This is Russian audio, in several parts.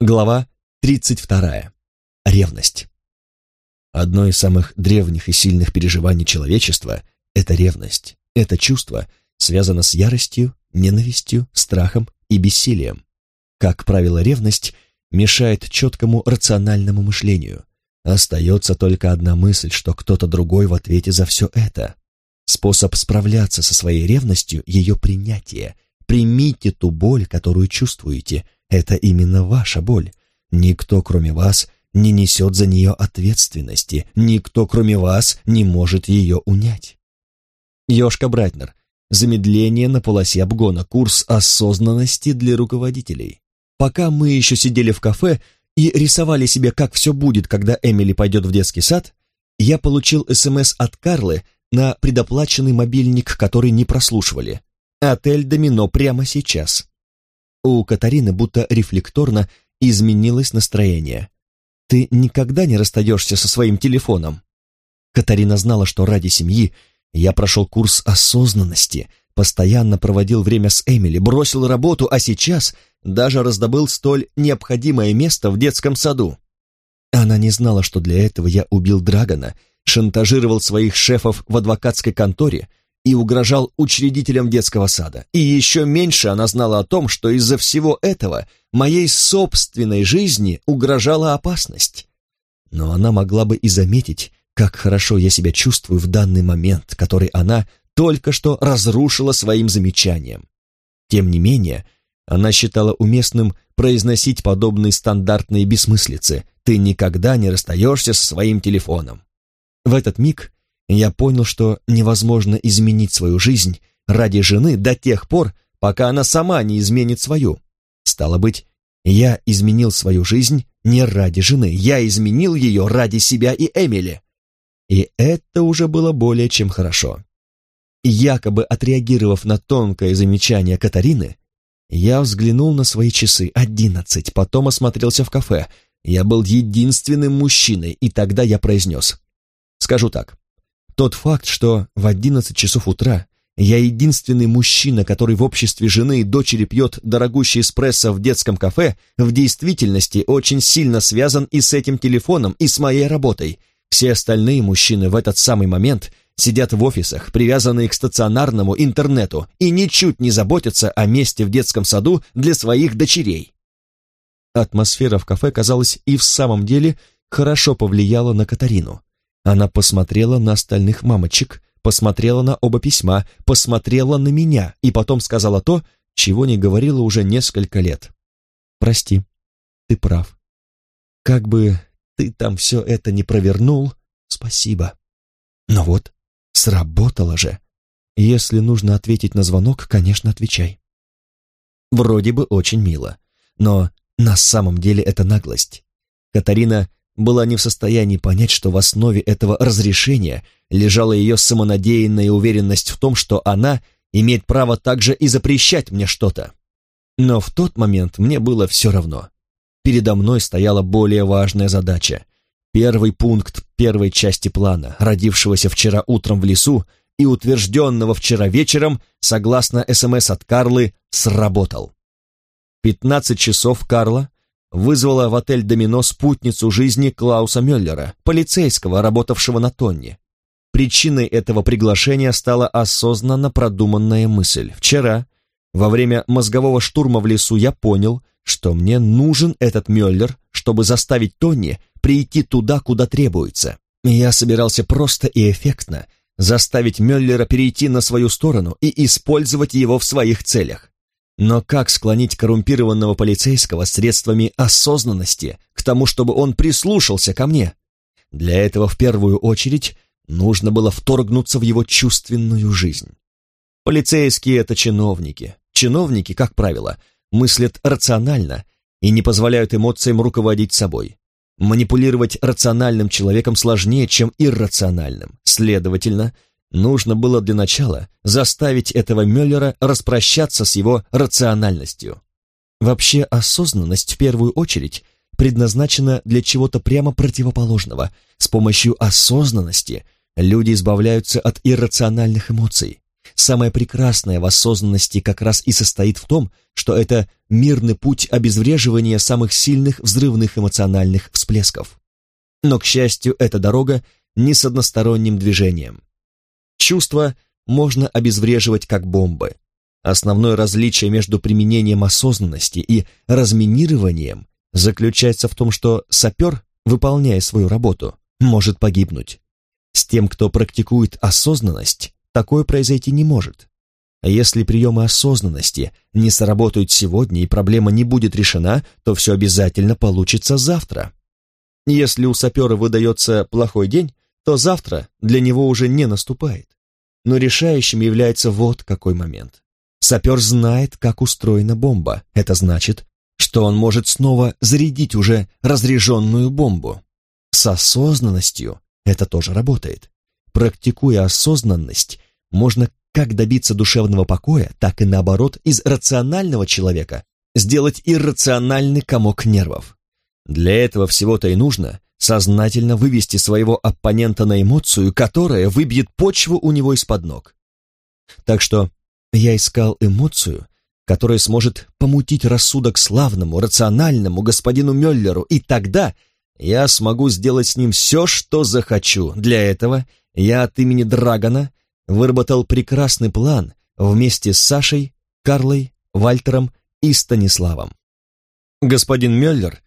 Глава 32. Ревность. Одно из самых древних и сильных переживаний человечества – это ревность. Это чувство связано с яростью, ненавистью, страхом и бессилием. Как правило, ревность мешает четкому рациональному мышлению. Остается только одна мысль, что кто-то другой в ответе за все это. Способ справляться со своей ревностью – ее принятие. Примите ту боль, которую чувствуете – это именно ваша боль. Никто, кроме вас, не несет за нее ответственности. Никто, кроме вас, не может ее унять. Ёшка Брайтнер. Замедление на полосе обгона. Курс осознанности для руководителей. Пока мы еще сидели в кафе и рисовали себе, как все будет, когда Эмили пойдет в детский сад, я получил СМС от Карлы на предоплаченный мобильник, который не прослушивали. Отель «Домино» прямо сейчас. У Катарины будто рефлекторно изменилось настроение. «Ты никогда не расстаешься со своим телефоном?» Катарина знала, что ради семьи я прошел курс осознанности, постоянно проводил время с Эмили, бросил работу, а сейчас даже раздобыл столь необходимое место в детском саду. Она не знала, что для этого я убил Драгона, шантажировал своих шефов в адвокатской конторе и угрожал учредителям детского сада. И еще меньше она знала о том, что из-за всего этого моей собственной жизни угрожала опасность. Но она могла бы и заметить, как хорошо я себя чувствую в данный момент, который она только что разрушила своим замечанием. Тем не менее, она считала уместным произносить подобные стандартные бессмыслицы «ты никогда не расстаешься со своим телефоном». В этот миг я понял, что невозможно изменить свою жизнь ради жены до тех пор, пока она сама не изменит свою. Стало быть, я изменил свою жизнь не ради жены, я изменил ее ради себя и Эмили. И это уже было более чем хорошо. Якобы отреагировав на тонкое замечание Катарины, я взглянул на свои часы, одиннадцать, потом осмотрелся в кафе. Я был единственным мужчиной, и тогда я произнес. Скажу так, тот факт, что в 11 часов утра я единственный мужчина, который в обществе жены и дочери пьет дорогущий эспрессо в детском кафе, в действительности очень сильно связан и с этим телефоном, и с моей работой. Все остальные мужчины в этот самый момент сидят в офисах, привязанные к стационарному интернету, и ничуть не заботятся о месте в детском саду для своих дочерей. Атмосфера в кафе, казалось, и в самом деле хорошо повлияла на Катарину. Она посмотрела на остальных мамочек, посмотрела на оба письма, посмотрела на меня и потом сказала то, чего не говорила уже несколько лет. «Прости, ты прав. Как бы ты там все это не провернул, спасибо. Но вот, сработало же. Если нужно ответить на звонок, конечно, отвечай». Вроде бы очень мило, но на самом деле это наглость. Катарина была не в состоянии понять, что в основе этого разрешения лежала ее самонадеянная уверенность в том, что она имеет право также и запрещать мне что-то. Но в тот момент мне было все равно. Передо мной стояла более важная задача. Первый пункт первой части плана, родившегося вчера утром в лесу и утвержденного вчера вечером, согласно СМС от Карлы, сработал. 15 часов Карла вызвала в отель «Домино» спутницу жизни Клауса Мюллера, полицейского, работавшего на Тонне. Причиной этого приглашения стала осознанно продуманная мысль. Вчера, во время мозгового штурма в лесу, я понял, что мне нужен этот Мюллер, чтобы заставить Тонни прийти туда, куда требуется. Я собирался просто и эффектно заставить Мюллера перейти на свою сторону и использовать его в своих целях. Но как склонить коррумпированного полицейского средствами осознанности к тому, чтобы он прислушался ко мне? Для этого в первую очередь нужно было вторгнуться в его чувственную жизнь. Полицейские — это чиновники. Чиновники, как правило, мыслят рационально и не позволяют эмоциям руководить собой. Манипулировать рациональным человеком сложнее, чем иррациональным. Следовательно, Нужно было для начала заставить этого Мюллера распрощаться с его рациональностью. Вообще осознанность в первую очередь предназначена для чего-то прямо противоположного. С помощью осознанности люди избавляются от иррациональных эмоций. Самое прекрасное в осознанности как раз и состоит в том, что это мирный путь обезвреживания самых сильных взрывных эмоциональных всплесков. Но, к счастью, эта дорога не с односторонним движением. Чувства можно обезвреживать как бомбы. Основное различие между применением осознанности и разминированием заключается в том, что сапер, выполняя свою работу, может погибнуть. С тем, кто практикует осознанность, такое произойти не может. А если приемы осознанности не сработают сегодня и проблема не будет решена, то все обязательно получится завтра. Если у сапера выдается плохой день, то завтра для него уже не наступает. Но решающим является вот какой момент. Сапер знает, как устроена бомба. Это значит, что он может снова зарядить уже разряженную бомбу. С осознанностью это тоже работает. Практикуя осознанность, можно как добиться душевного покоя, так и наоборот из рационального человека сделать иррациональный комок нервов. Для этого всего-то и нужно сознательно вывести своего оппонента на эмоцию, которая выбьет почву у него из-под ног. Так что я искал эмоцию, которая сможет помутить рассудок славному, рациональному господину Мюллеру, и тогда я смогу сделать с ним все, что захочу. Для этого я от имени Драгона выработал прекрасный план вместе с Сашей, Карлой, Вальтером и Станиславом. Господин Мюллер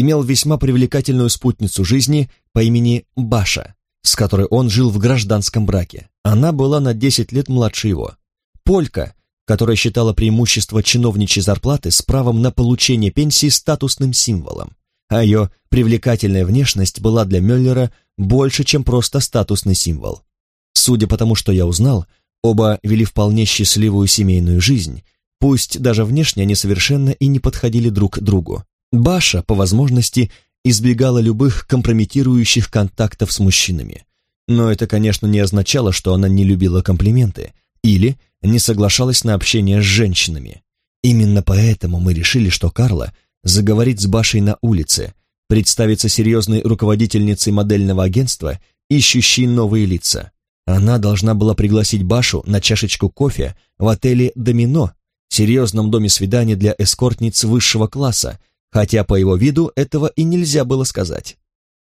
имел весьма привлекательную спутницу жизни по имени Баша, с которой он жил в гражданском браке. Она была на 10 лет младше его. Полька, которая считала преимущество чиновничьей зарплаты с правом на получение пенсии статусным символом, а ее привлекательная внешность была для Мюллера больше, чем просто статусный символ. Судя по тому, что я узнал, оба вели вполне счастливую семейную жизнь, пусть даже внешне они совершенно и не подходили друг к другу. Баша, по возможности, избегала любых компрометирующих контактов с мужчинами. Но это, конечно, не означало, что она не любила комплименты или не соглашалась на общение с женщинами. Именно поэтому мы решили, что Карла заговорит с Башей на улице, представиться серьезной руководительницей модельного агентства, ищущей новые лица. Она должна была пригласить Башу на чашечку кофе в отеле «Домино», серьезном доме свиданий для эскортниц высшего класса, хотя по его виду этого и нельзя было сказать.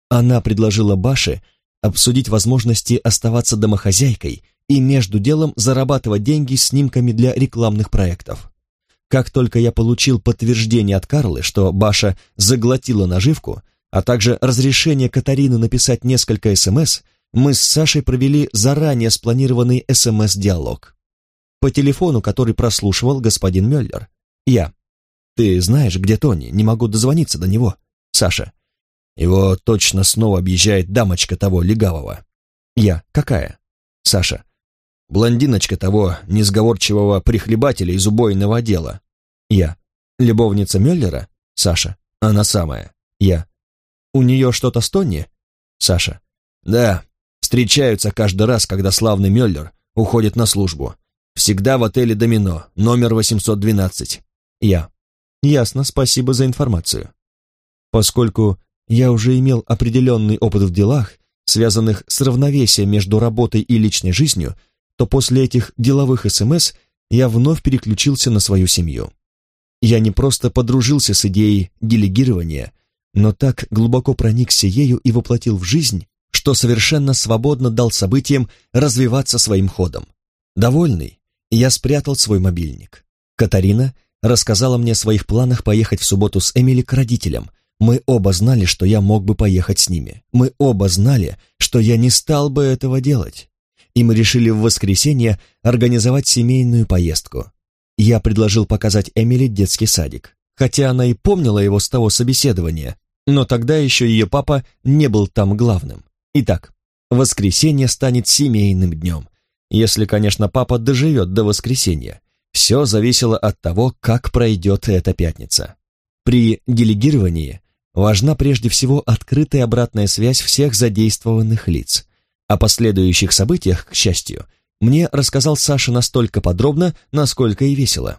Она предложила Баше обсудить возможности оставаться домохозяйкой и между делом зарабатывать деньги снимками для рекламных проектов. Как только я получил подтверждение от Карлы, что Баша заглотила наживку, а также разрешение Катарины написать несколько СМС, мы с Сашей провели заранее спланированный СМС-диалог. По телефону, который прослушивал господин Мюллер. Я. «Ты знаешь, где Тони? Не могу дозвониться до него». Саша. «Его точно снова объезжает дамочка того легавого». Я. «Какая?» Саша. «Блондиночка того несговорчивого прихлебателя из убойного отдела». Я. «Любовница Мюллера?» Саша. «Она самая». Я. «У нее что-то с Тони?» Саша. «Да, встречаются каждый раз, когда славный Мюллер уходит на службу. Всегда в отеле «Домино», номер 812. Я. Ясно, спасибо за информацию. Поскольку я уже имел определенный опыт в делах, связанных с равновесием между работой и личной жизнью, то после этих деловых СМС я вновь переключился на свою семью. Я не просто подружился с идеей делегирования, но так глубоко проникся ею и воплотил в жизнь, что совершенно свободно дал событиям развиваться своим ходом. Довольный, я спрятал свой мобильник. Катарина — рассказала мне о своих планах поехать в субботу с Эмили к родителям. Мы оба знали, что я мог бы поехать с ними. Мы оба знали, что я не стал бы этого делать. И мы решили в воскресенье организовать семейную поездку. Я предложил показать Эмили детский садик, хотя она и помнила его с того собеседования, но тогда еще ее папа не был там главным. Итак, воскресенье станет семейным днем, если, конечно, папа доживет до воскресенья. Все зависело от того, как пройдет эта пятница. При делегировании важна прежде всего открытая обратная связь всех задействованных лиц. О последующих событиях, к счастью, мне рассказал Саша настолько подробно, насколько и весело.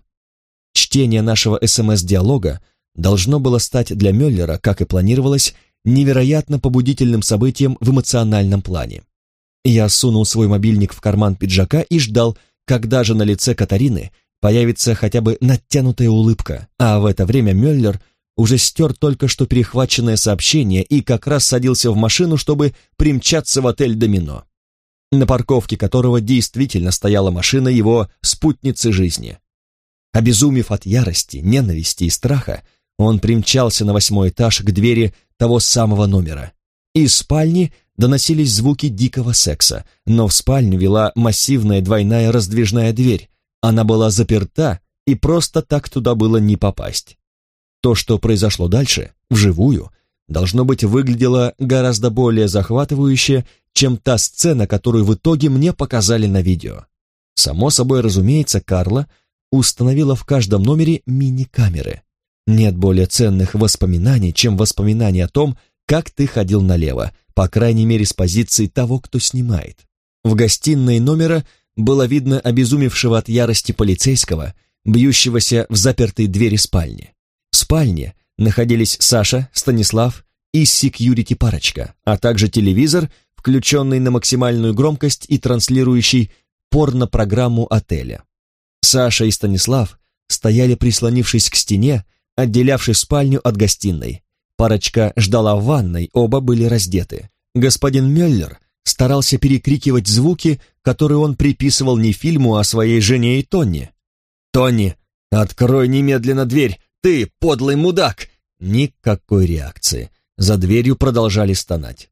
Чтение нашего СМС-диалога должно было стать для Мюллера, как и планировалось, невероятно побудительным событием в эмоциональном плане. Я сунул свой мобильник в карман пиджака и ждал, когда же на лице Катарины появится хотя бы натянутая улыбка, а в это время Мюллер уже стер только что перехваченное сообщение и как раз садился в машину, чтобы примчаться в отель «Домино», на парковке которого действительно стояла машина его спутницы жизни. Обезумев от ярости, ненависти и страха, он примчался на восьмой этаж к двери того самого номера. Из спальни доносились звуки дикого секса, но в спальню вела массивная двойная раздвижная дверь. Она была заперта, и просто так туда было не попасть. То, что произошло дальше, вживую, должно быть, выглядело гораздо более захватывающе, чем та сцена, которую в итоге мне показали на видео. Само собой разумеется, Карла установила в каждом номере мини-камеры. Нет более ценных воспоминаний, чем воспоминания о том, как ты ходил налево, по крайней мере с позиции того, кто снимает. В гостиной номера было видно обезумевшего от ярости полицейского, бьющегося в запертые двери спальни. В спальне находились Саша, Станислав и секьюрити парочка, а также телевизор, включенный на максимальную громкость и транслирующий порно-программу отеля. Саша и Станислав стояли прислонившись к стене, отделявшей спальню от гостиной. Парочка ждала в ванной, оба были раздеты. Господин Мюллер старался перекрикивать звуки, которые он приписывал не фильму, а своей жене и Тонни. «Тонни, открой немедленно дверь! Ты, подлый мудак!» Никакой реакции. За дверью продолжали стонать.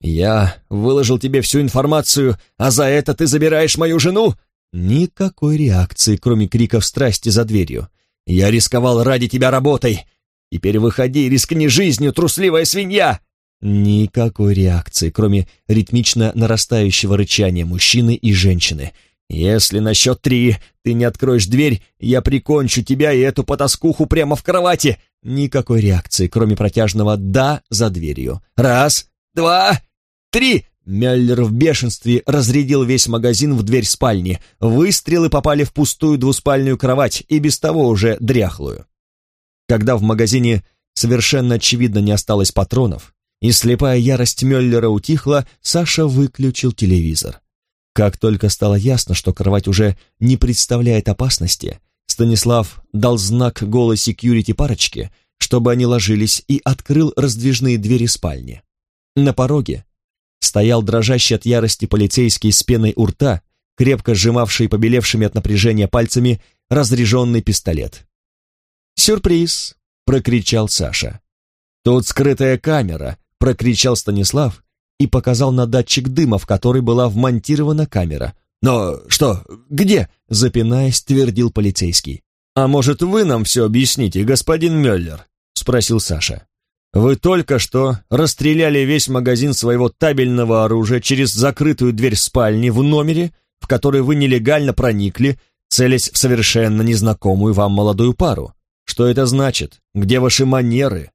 «Я выложил тебе всю информацию, а за это ты забираешь мою жену?» Никакой реакции, кроме криков страсти за дверью. «Я рисковал ради тебя работой! Теперь выходи, рискни жизнью, трусливая свинья!» Никакой реакции, кроме ритмично нарастающего рычания мужчины и женщины. «Если на счет три ты не откроешь дверь, я прикончу тебя и эту потаскуху прямо в кровати!» Никакой реакции, кроме протяжного «да» за дверью. «Раз, два, три!» Мюллер в бешенстве разрядил весь магазин в дверь спальни. Выстрелы попали в пустую двуспальную кровать и без того уже дряхлую. Когда в магазине совершенно очевидно не осталось патронов, и слепая ярость Мюллера утихла, Саша выключил телевизор. Как только стало ясно, что кровать уже не представляет опасности, Станислав дал знак голой секьюрити парочке, чтобы они ложились, и открыл раздвижные двери спальни. На пороге стоял дрожащий от ярости полицейский с пеной у рта, крепко сжимавший побелевшими от напряжения пальцами разряженный пистолет. «Сюрприз!» — прокричал Саша. «Тут скрытая камера!» — прокричал Станислав и показал на датчик дыма, в который была вмонтирована камера. «Но что? Где?» — запинаясь, твердил полицейский. «А может, вы нам все объясните, господин Мюллер?» — спросил Саша. Вы только что расстреляли весь магазин своего табельного оружия через закрытую дверь спальни в номере, в который вы нелегально проникли, целясь в совершенно незнакомую вам молодую пару. Что это значит? Где ваши манеры?»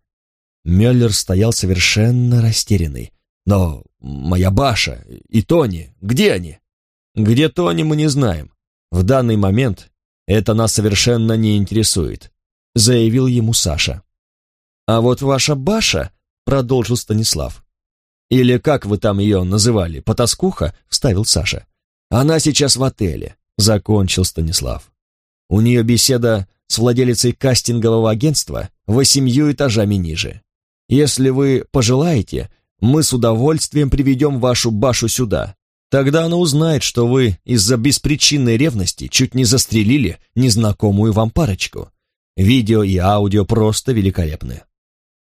Мюллер стоял совершенно растерянный. «Но моя Баша и Тони, где они?» «Где Тони, мы не знаем. В данный момент это нас совершенно не интересует», заявил ему Саша. «А вот ваша Баша», — продолжил Станислав. «Или как вы там ее называли, потаскуха?» — вставил Саша. «Она сейчас в отеле», — закончил Станислав. «У нее беседа с владелицей кастингового агентства восемью этажами ниже. Если вы пожелаете, мы с удовольствием приведем вашу Башу сюда. Тогда она узнает, что вы из-за беспричинной ревности чуть не застрелили незнакомую вам парочку. Видео и аудио просто великолепны.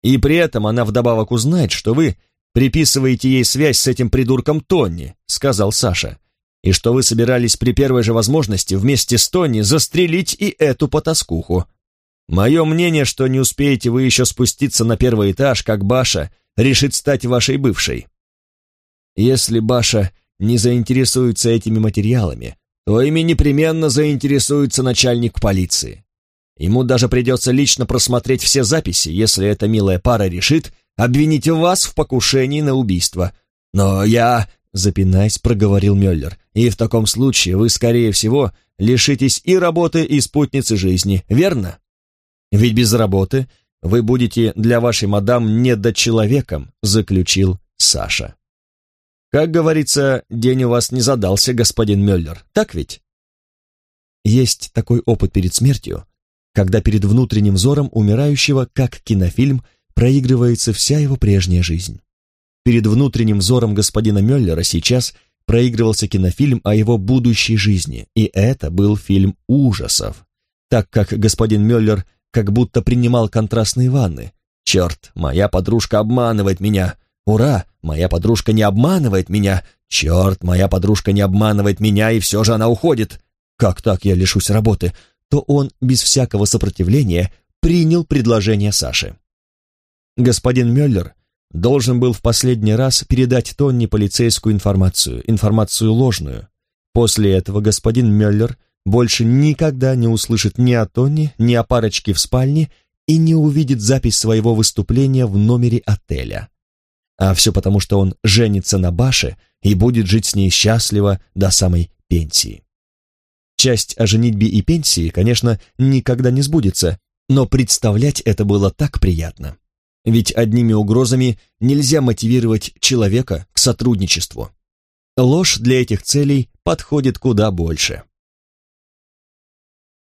И при этом она вдобавок узнает, что вы приписываете ей связь с этим придурком Тонни», — сказал Саша, «и что вы собирались при первой же возможности вместе с Тонни застрелить и эту потаскуху. Мое мнение, что не успеете вы еще спуститься на первый этаж, как Баша решит стать вашей бывшей. Если Баша не заинтересуется этими материалами, то ими непременно заинтересуется начальник полиции. Ему даже придется лично просмотреть все записи, если эта милая пара решит обвинить вас в покушении на убийство. Но я, запинаясь, проговорил Мюллер, и в таком случае вы, скорее всего, лишитесь и работы, и спутницы жизни, верно? Ведь без работы вы будете для вашей мадам недочеловеком, заключил Саша. Как говорится, день у вас не задался, господин Мюллер, так ведь? Есть такой опыт перед смертью, когда перед внутренним взором умирающего, как кинофильм, проигрывается вся его прежняя жизнь. Перед внутренним взором господина Мюллера сейчас проигрывался кинофильм о его будущей жизни, и это был фильм ужасов, так как господин Мюллер как будто принимал контрастные ванны. «Черт, моя подружка обманывает меня! Ура, моя подружка не обманывает меня! Черт, моя подружка не обманывает меня, и все же она уходит! Как так я лишусь работы?» То он без всякого сопротивления принял предложение Саши. Господин Мюллер должен был в последний раз передать Тонни полицейскую информацию, информацию ложную. После этого господин Мюллер больше никогда не услышит ни о Тонни, ни о парочке в спальне и не увидит запись своего выступления в номере отеля. А все потому, что он женится на Баше и будет жить с ней счастливо до самой пенсии. Часть о женитьбе и пенсии, конечно, никогда не сбудется, но представлять это было так приятно. Ведь одними угрозами нельзя мотивировать человека к сотрудничеству. Ложь для этих целей подходит куда больше.